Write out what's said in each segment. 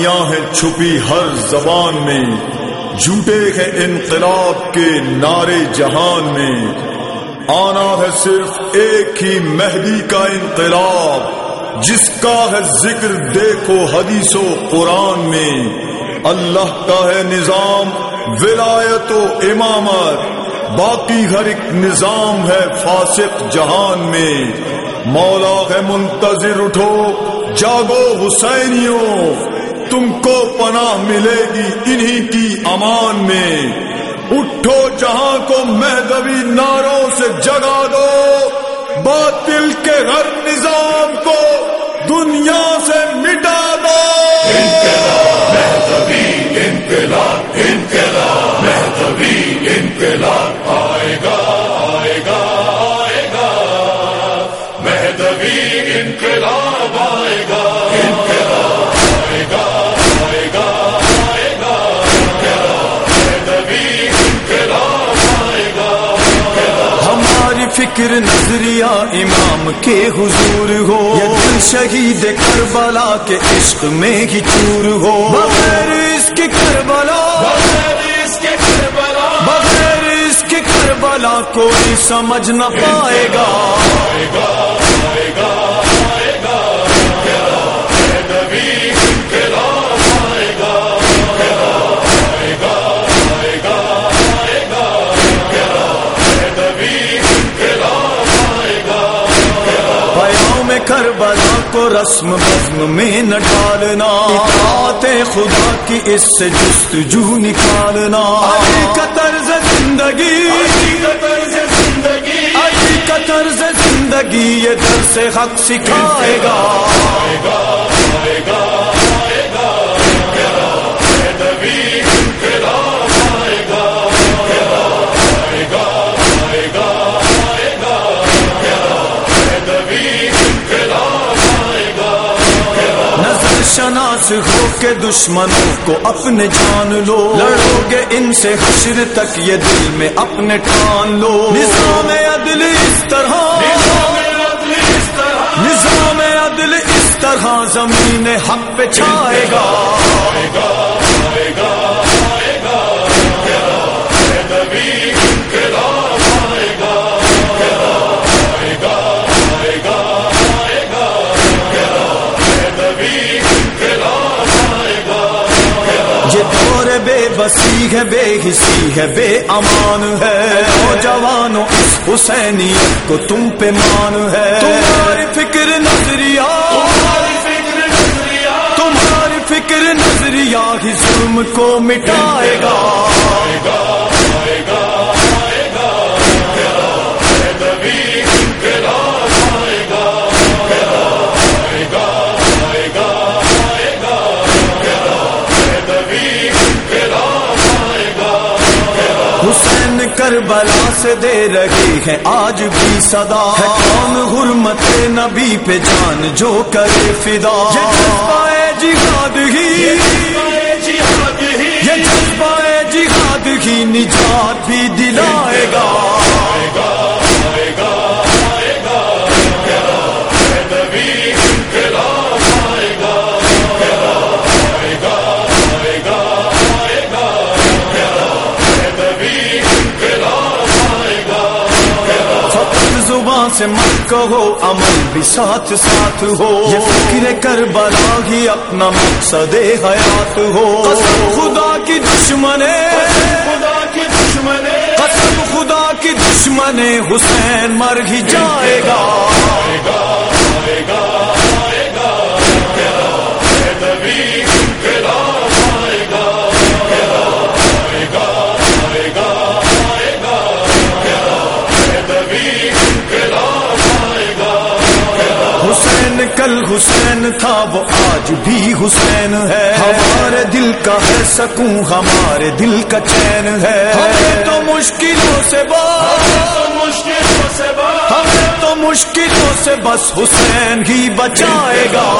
نشانیاں ہیں چھپی ہر زبان میں، جھوٹے ہیں انقلاب کے نعرے جہان میں۔ آنا ہے صرف ایک ہی مہدی کا انقلاب، جس کا ہے ذکر دیکھو حدیث و قرآن میں۔ اللہ کا ہے نظام، ولایت و امامت۔ باقی ہر ایک نظام ہے فاسق جہان میں۔ مولا ہے منتظر، اٹھو، جاگو حسینیوں۔ تم کو پناہ ملے گی انہی کی امان میں۔ اٹھو جہاں کو مہدوی ناروں سے جگا دو۔ باطل کے ہر نظام کو دنیا سے مٹا دو۔ انقلاب انقلاب۔ فکر نظریہ امام کے حضور ہو۔ یا دل شہید کربلا کے عشق میں ہی چور ہو۔ بغیر اس کے کربلا اس کے کربلا، بغیر اس کے کربلا کوئی سمجھ نہ پائے گا۔ کربلا کو رسم بزم میں نہ ڈالنا۔ آتے خدا کی اس سے جستجو نکالنا۔ کا طرز زندگی۔ علی کا طرز زندگی۔ یہ در سے حق سکھائے گا۔ شناس ہو کے دشمنوں کو اپنے جان لو۔ لڑو گے ان سے حشر تک یہ دل میں اپنے ٹھان لو۔ نظام عدل اس طرح۔ نظام عدل اس طرح۔ زمین حق پہ چھائے گا۔ بسی ہے بے حسی ہے بے امان ہے نوجوانوں اس حسینیت کو تم پہ مان ہے تمہاری فکر نظریہ تمہاری فکر نظریہ تمہاری فکر نظریہ ہی ظلم کو مٹائے گا حسین کربلا سے دے رہی ہے آج بھی صدا ہے۔ کون حرمت نبی پہ جان، جو کرے فدا۔ یہ جذبہ جہاد ہی، یہ جذبہ جہاد ہی نجات بھی دلائے گا۔ سے مت کہو، عمل بھی ساتھ ساتھ ہو۔ یہ فکر کربلا ہی اپنا مقصد حیات ہو۔ قسم خدا کی دشمن خدا کی دشمن قسم خدا کی دشمن حسین مر ہی جائے گا۔ آئے حسین، کل حسین تھا وہ آج بھی حسین ہے۔ ہمارے دل کا ہے سکوں ہمارے دل کا چین ہے۔ ہمیں تو مشکلوں سے بات تو مشکلوں سے بات ہمیں تو مشکلوں سے بس۔ حسین ہی بچائے گا۔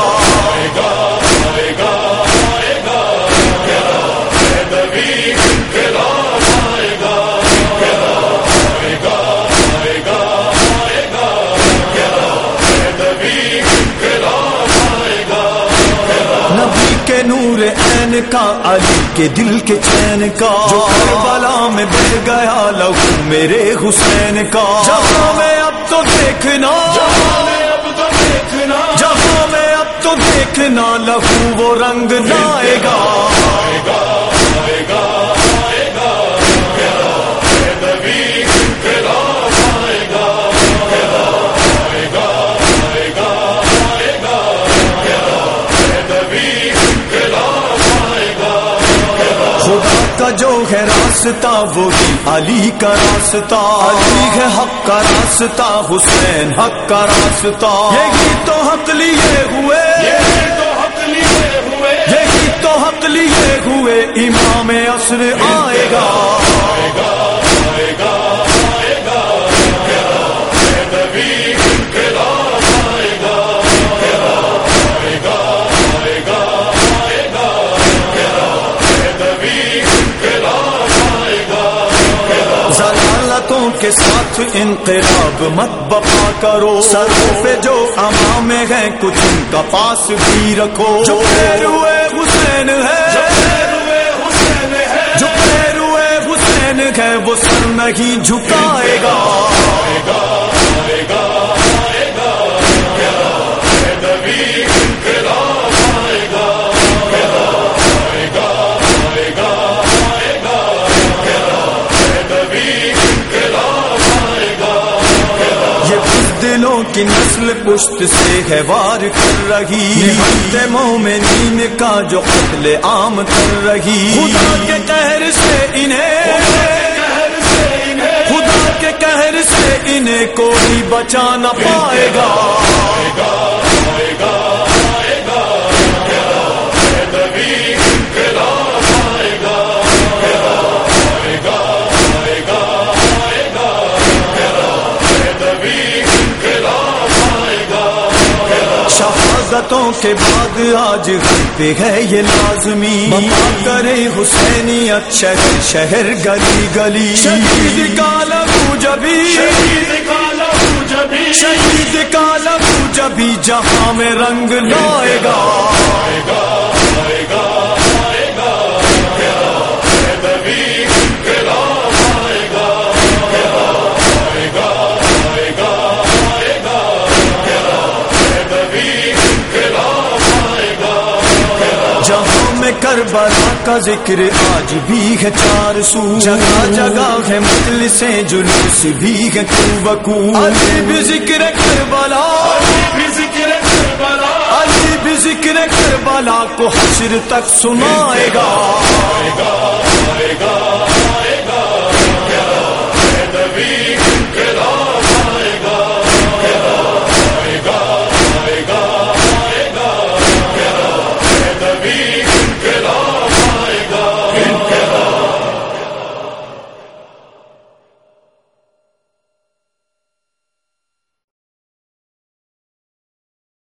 کا علی کے دل کے چین کا جو کربلا میں بہ گیا لہو میرے حسین کا۔ جہاں میں اب تو دیکھنا، جہاں میں اب تو دیکھنا، جہاں میں اب تو دیکھنا لہو وہ رنگ نہ آئے گا آئے کا جو ہے راستہ وہی علی کا راستہ۔ علی ہے حق کا راستہ، حسین حق کا راستہ۔ یہی تو حق لیے ہوئے۔ تو حق لیے ہوئے۔ یہی تو حق لیے ہوئے۔ امام عصر کے ساتھ انقلاب مت بپا کرو۔ سرو پہ جو امام ہے کچھ ان کا پاس بھی رکھو۔ جو پیروے حسین ہے روئے حسین ہے۔ جو پیروے حسین ہے، وہ سر نہیں جھکائے گا۔ پشت سے ہے وار کر رہی۔ مومنین کا جو قتل عام کر رہی۔ خدا کے قہر سے انہیں خدا کے قہر سے انہیں کوئی بچا نہ پائے گا۔ شہادتوں کے بعد آج گھر پہ ہے یہ لازمی۔ کرے حسینیت شہر شہر گلی گلی۔ شہید کا لگو جبھی۔ شہید کا لہو جبھی۔ جہاں میں رنگ لائے گا۔ کربلا کا ذکر آج بھی ہے چار سو۔ جگہ جگہ ہے مل سے جلوس بھی ہے کو بکو بھی ذکر کربلا۔ بھی ذکر کربلا۔ علی بھی ذکر کربلا کو حشر تک سنائے گا۔